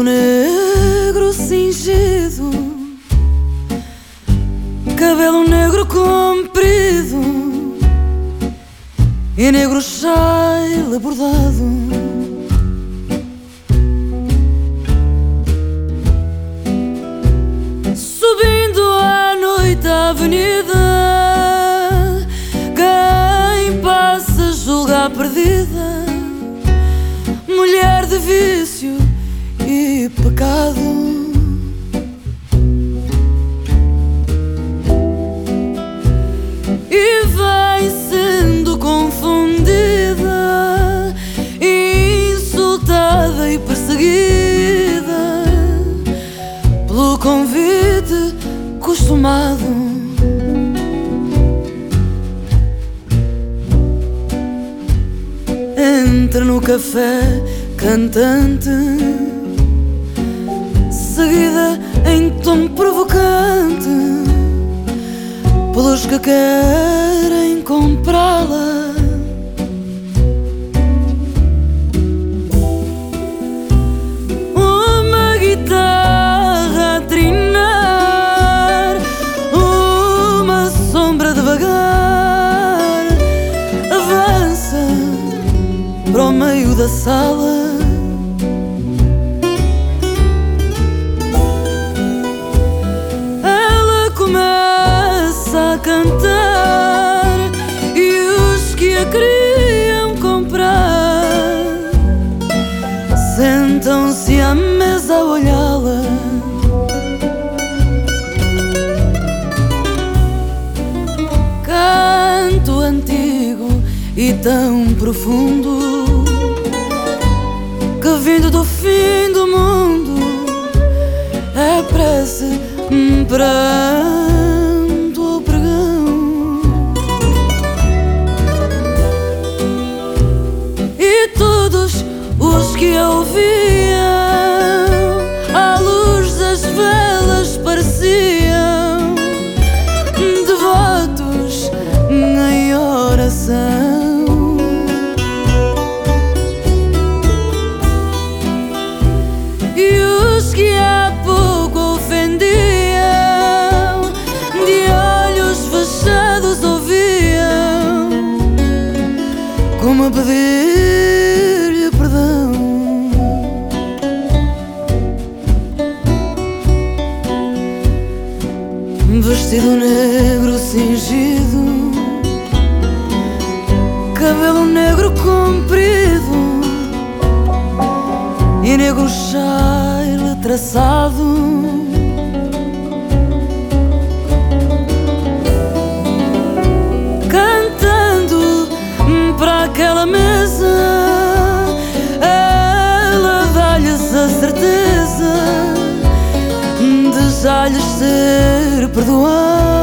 negro cingido, cabelo negro comprido. E negro chale bordado. Subindo à noite a avenida, quem passa julga a perdida, mulher de vícios pecado. e vai sendo confundida, insultada e perseguida pelo convite costumado. Entra no café cantante, seguida em tom provocante pelos que querem comprá-la. Uma guitarra a trinar, uma sombra devagar avança para o meio da sala. Sentam-se à mesa a olhá-la. Canto antigo e tão profundo que vindo do fim do mundo é prece pranto como pedir-lhe perdão. Vestido negro cingido, cabelo negro comprido e negro chile traçado. Para aquela mesa, ela dá-lhes a certeza de já lhes ser perdoado.